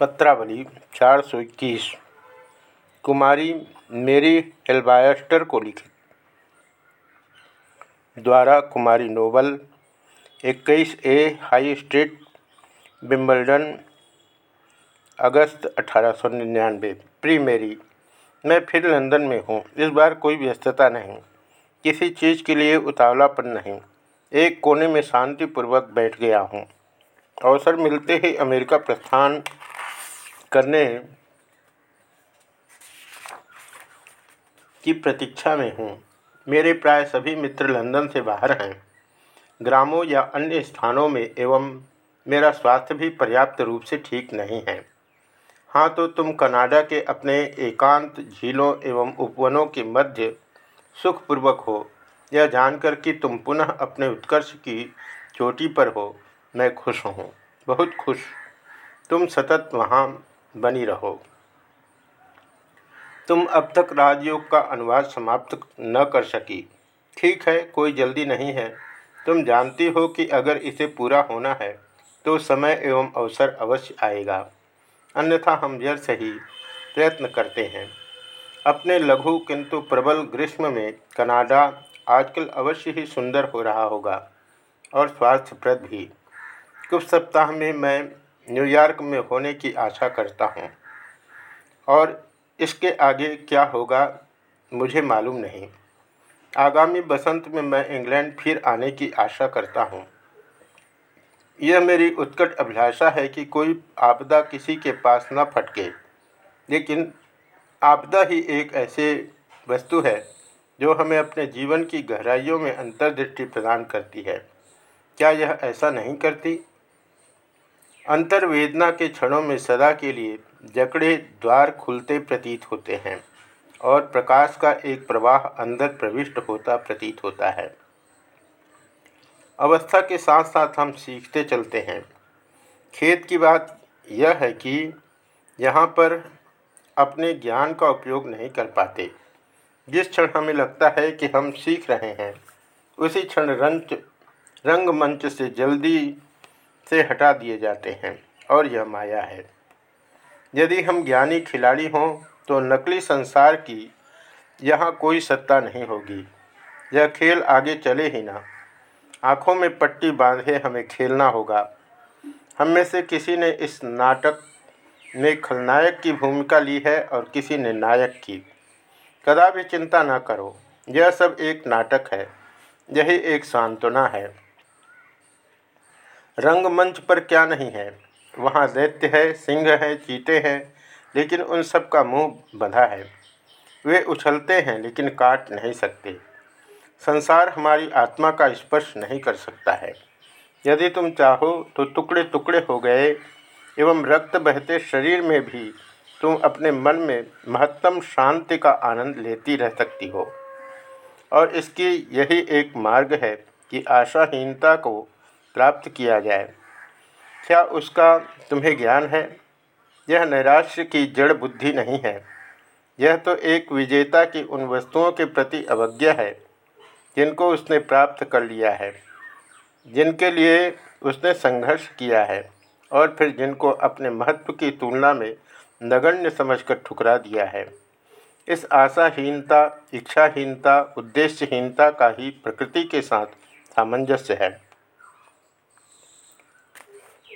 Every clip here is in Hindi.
पत्रावली चार सौ इक्कीस। कुमारी मेरी हेल्बायस्टर को लिखित। द्वारा कुमारी Noble 21 A high street Wimbledon अगस्त अठारह सौ निन्यानवे। प्री मेरी, मैं फिर लंदन में हूँ। इस बार कोई व्यस्तता नहीं। किसी चीज़ के लिए उतावलापन नहीं। एक कोने में शांतिपूर्वक बैठ गया हूँ। अवसर मिलते ही अमेरिका प्रस्थान करने की प्रतीक्षा में हूँ। मेरे प्राय सभी मित्र लंदन से बाहर हैं। ग्रामों या अन्य स्थानों में एवं मेरा स्वास्थ्य भी पर्याप्त रूप से ठीक नहीं है। हाँ तो तुम कनाडा के अपने एकांत झीलों एवं उपवनों के मध्य सुखपूर्वक हो। यह जानकर कि तुम पुनः अपने उत्कर्ष की चोटी पर हो। मैं खुश हूँ। बहुत खुश। तुम सतत वहाँ बनी रहो। तुम अब तक राजयोग का अनुवाद समाप्त न कर सकी। ठीक है, कोई जल्दी नहीं है। तुम जानती हो कि अगर इसे पूरा होना है तो समय एवं अवसर अवश्य आएगा। अन्यथा हम से ही प्रयत्न करते हैं। अपने लघु किंतु प्रबल ग्रीष्म में कनाडा आजकल अवश्य ही सुंदर हो रहा होगा, और स्वास्थ्यप्रद भी। कुछ सप्ताह में मैं न्यूयॉर्क में होने की आशा करता हूँ। और इसके आगे क्या होगा, मुझे मालूम नहीं। आगामी बसंत में मैं इंग्लैंड फिर आने की आशा करता हूँ। यह मेरी उत्कट अभिलाषा है कि कोई आपदा किसी के पास न फटके। लेकिन आपदा ही एक ऐसे वस्तु है, जो हमें अपने जीवन की गहराइयों में अंतर्दृष्टि प्रदान करती है। क्या यह ऐसा नहीं करती? अंतर्वेदना के क्षणों में सदा के लिए जकड़े द्वार खुलते प्रतीत होते हैं और प्रकाश का एक प्रवाह अंदर प्रविष्ट होता प्रतीत होता है। अवस्था के साथ साथ हम सीखते चलते हैं। खेत की बात यह है कि यहाँ पर अपने ज्ञान का उपयोग नहीं कर पाते। जिस क्षण हमें लगता है कि हम सीख रहे हैं, उसी क्षण रंग रंगमंच से जल्दी से हटा दिए जाते हैं, और यह माया है। यदि हम ज्ञानी खिलाड़ी हों तो नकली संसार की यहाँ कोई सत्ता नहीं होगी। यह खेल आगे चले ही ना। आँखों में पट्टी बांधे हमें खेलना होगा। हम में से किसी ने इस नाटक में खलनायक की भूमिका ली है, और किसी ने नायक की। कदा भी चिंता ना करो, यह सब एक नाटक है, यही एक सांत्वना है। रंगमंच पर क्या नहीं है? वहाँ दैत्य है, सिंह है, चीते हैं, लेकिन उन सब का मुँह बंधा है। वे उछलते हैं, लेकिन काट नहीं सकते। संसार हमारी आत्मा का स्पर्श नहीं कर सकता है। यदि तुम चाहो तो टुकड़े टुकड़े हो गए, एवं रक्त बहते शरीर में भी तुम अपने मन में महत्तम शांति का आनंद लेती रह सकती हो। और इसकी यही एक मार्ग है कि आशाहीनता को प्राप्त किया जाए। क्या उसका तुम्हें ज्ञान है? यह नैराश्य की जड़ बुद्धि नहीं है। यह तो एक विजेता की उन वस्तुओं के प्रति अवज्ञा है, जिनको उसने प्राप्त कर लिया है, जिनके लिए उसने संघर्ष किया है, और फिर जिनको अपने महत्व की तुलना में नगण्य समझकर ठुकरा दिया है। इस आशाहीनता, इच्छाहीनता, उद्देश्यहीनता का ही प्रकृति के साथ सामंजस्य है।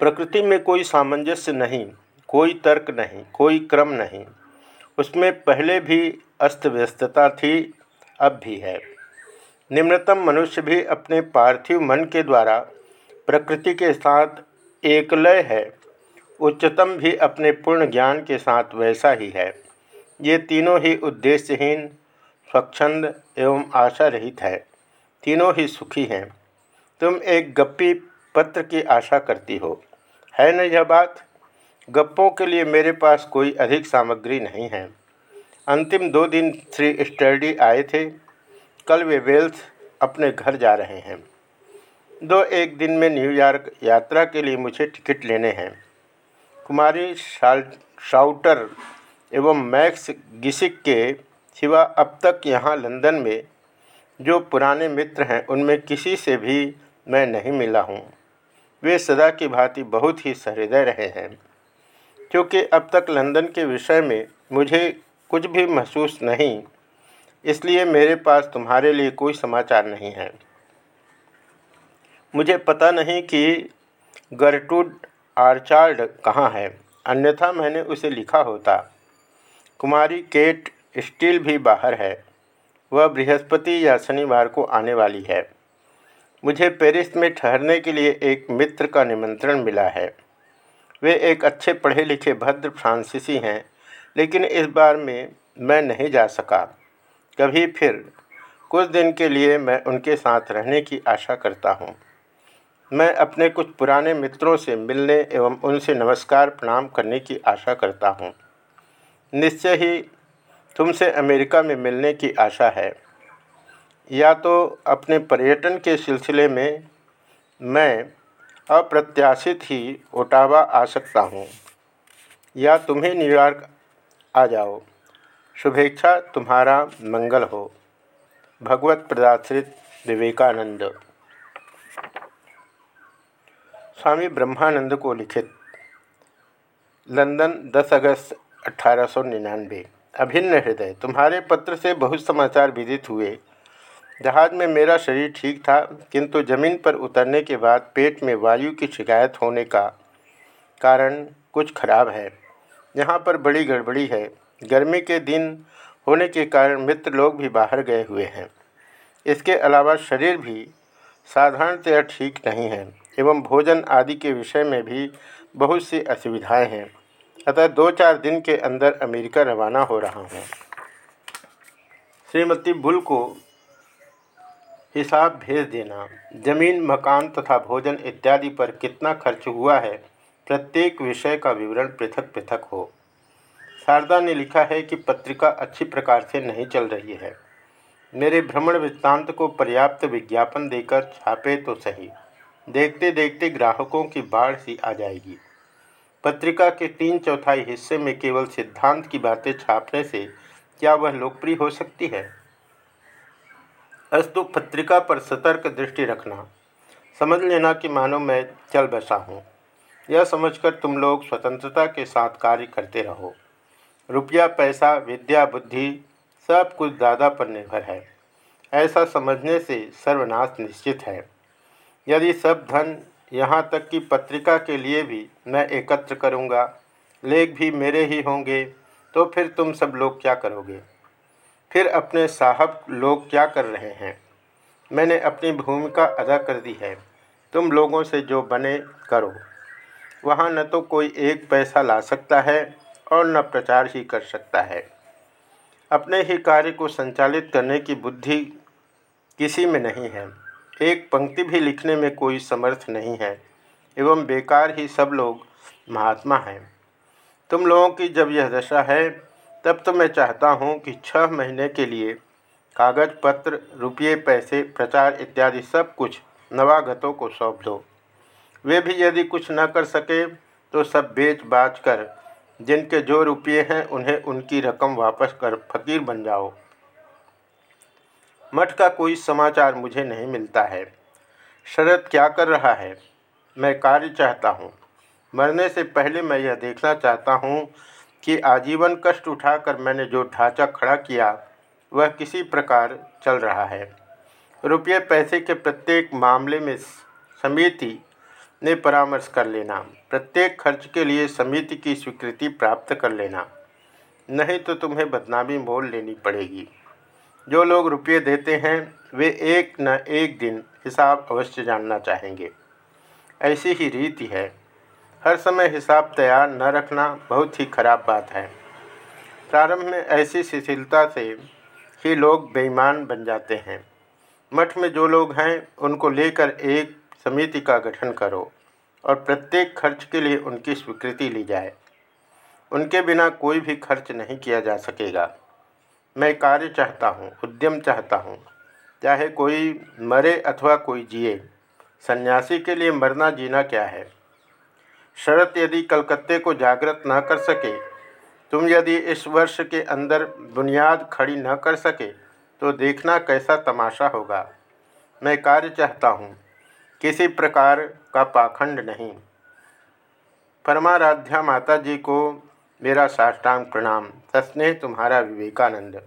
प्रकृति में कोई सामंजस्य नहीं, कोई तर्क नहीं, कोई क्रम नहीं। उसमें पहले भी अस्त व्यस्तता थी, अब भी है। निम्नतम मनुष्य भी अपने पार्थिव मन के द्वारा प्रकृति के साथ एकलय है। उच्चतम भी अपने पूर्ण ज्ञान के साथ वैसा ही है। ये तीनों ही उद्देश्यहीन, स्वच्छंद एवं आशा रहित है। तीनों ही सुखी हैं। तुम एक गप्पी पत्र की आशा करती हो। है न यह बात? गप्पों के लिए मेरे पास कोई अधिक सामग्री नहीं है। अंतिम दो दिन श्री स्टर्डी आए थे। कल वे वेल्स अपने घर जा रहे हैं। दो एक दिन में न्यूयॉर्क यात्रा के लिए मुझे टिकट लेने हैं। कुमारी शाउटर एवं मैक्स गिसिक के सिवा अब तक यहाँ लंदन में जो पुराने मित्र हैं, उनमें किसी से भी मैं नहीं मिला हूँ। वे सदा की भांति बहुत ही सहृदय रहे हैं। क्योंकि अब तक लंदन के विषय में मुझे कुछ भी महसूस नहीं, इसलिए मेरे पास तुम्हारे लिए कोई समाचार नहीं है। मुझे पता नहीं कि गर्टूड आर्चार्ड कहाँ है, अन्यथा मैंने उसे लिखा होता। कुमारी केट स्टील भी बाहर है, वह बृहस्पति या शनिवार को आने वाली है। मुझे पेरिस में ठहरने के लिए एक मित्र का निमंत्रण मिला है। वे एक अच्छे पढ़े लिखे भद्र फ्रांसीसी हैं, लेकिन इस बार में मैं नहीं जा सका। कभी फिर, कुछ दिन के लिए मैं उनके साथ रहने की आशा करता हूँ। मैं अपने कुछ पुराने मित्रों से मिलने एवं उनसे नमस्कार प्रणाम करने की आशा करता हूँ। निश्चय ही तुमसे अमेरिका में मिलने की आशा है। या तो अपने पर्यटन के सिलसिले में मैं अप्रत्याशित ही ओटावा आ सकता हूँ, या तुम्हें न्यूयॉर्क आ जाओ। शुभेच्छा, तुम्हारा मंगल हो। भगवत प्रदाश्रित विवेकानंद। स्वामी ब्रह्मानंद को लिखित। लंदन 10 अगस्त, अठारह अभिन्न हृदय, तुम्हारे पत्र से बहुत समाचार विदित हुए। जहाज़ में मेरा शरीर ठीक था, किंतु ज़मीन पर उतरने के बाद पेट में वायु की शिकायत होने का कारण कुछ खराब है। यहाँ पर बड़ी गड़बड़ी है। गर्मी के दिन होने के कारण मित्र लोग भी बाहर गए हुए हैं। इसके अलावा शरीर भी साधारणतया ठीक नहीं है, एवं भोजन आदि के विषय में भी बहुत सी असुविधाएँ हैं। अतः दो चार दिन के अंदर अमेरिका रवाना हो रहा हूँ। श्रीमती बुल को हिसाब भेज देना। ज़मीन, मकान तथा भोजन इत्यादि पर कितना खर्च हुआ है, प्रत्येक विषय का विवरण पृथक पृथक हो। शारदा ने लिखा है कि पत्रिका अच्छी प्रकार से नहीं चल रही है। मेरे भ्रमण वृत्तांत को पर्याप्त विज्ञापन देकर छापे तो सही। देखते देखते ग्राहकों की बाढ़ सी आ जाएगी। पत्रिका के तीन चौथाई हिस्से में केवल सिद्धांत की बातें छापने से क्या वह लोकप्रिय हो सकती है? अस्तु पत्रिका पर सतर्क दृष्टि रखना। समझ लेना कि मानो मैं चल बसा हूँ। यह समझकर तुम लोग स्वतंत्रता के साथ कार्य करते रहो। रुपया, पैसा, विद्या, बुद्धि, सब कुछ दादा पर निर्भर है। ऐसा समझने से सर्वनाश निश्चित है। यदि सब धन यहाँ तक कि पत्रिका के लिए भी मैं एकत्र करूँगा, लेख भी मेरे ही होंगे तो फिर तुम सब लोग क्या करोगे? फिर अपने साहब लोग क्या कर रहे हैं? मैंने अपनी भूमिका अदा कर दी है। तुम लोगों से जो बने करो। वहाँ न तो कोई एक पैसा ला सकता है और न प्रचार ही कर सकता है। अपने ही कार्य को संचालित करने की बुद्धि किसी में नहीं है। एक पंक्ति भी लिखने में कोई समर्थ नहीं है, एवं बेकार ही सब लोग महात्मा हैं। तुम लोगों की जब यह दशा है तब तो मैं चाहता हूँ कि छह महीने के लिए कागज़, पत्र, रुपये, पैसे, प्रचार इत्यादि सब कुछ नवागतों को सौंप दो। वे भी यदि कुछ न कर सके तो सब बेच बाच कर जिनके जो रुपये हैं, उन्हें उनकी रकम वापस कर फकीर बन जाओ। मठ का कोई समाचार मुझे नहीं मिलता है। शरद क्या कर रहा है? मैं कार्य चाहता हूँ। मरने से पहले मैं यह देखना चाहता हूँ कि आजीवन कष्ट उठाकर मैंने जो ढांचा खड़ा किया, वह किसी प्रकार चल रहा है। रुपये पैसे के प्रत्येक मामले में समिति ने परामर्श कर लेना, प्रत्येक खर्च के लिए समिति की स्वीकृति प्राप्त कर लेना। नहीं तो तुम्हें बदनामी मोल लेनी पड़ेगी। जो लोग रुपये देते हैं, वे एक न एक दिन हिसाब अवश्य जानना चाहेंगे। ऐसी ही रीति है। हर समय हिसाब तैयार न रखना बहुत ही खराब बात है। प्रारंभ में ऐसी शिथिलता से ही लोग बेईमान बन जाते हैं। मठ में जो लोग हैं, उनको लेकर एक समिति का गठन करो और प्रत्येक खर्च के लिए उनकी स्वीकृति ली जाए। उनके बिना कोई भी खर्च नहीं किया जा सकेगा। मैं कार्य चाहता हूँ, उद्यम चाहता हूँ। चाहे कोई मरे अथवा कोई जिए, सन्यासी के लिए मरना जीना क्या है? शरत यदि कलकत्ते को जागृत न कर सके, तुम यदि इस वर्ष के अंदर बुनियाद खड़ी न कर सके तो देखना कैसा तमाशा होगा। मैं कार्य चाहता हूँ, किसी प्रकार का पाखंड नहीं। परमाराध्या माता जी को मेरा साष्टांग प्रणाम। सस्नेह तुम्हारा विवेकानंद।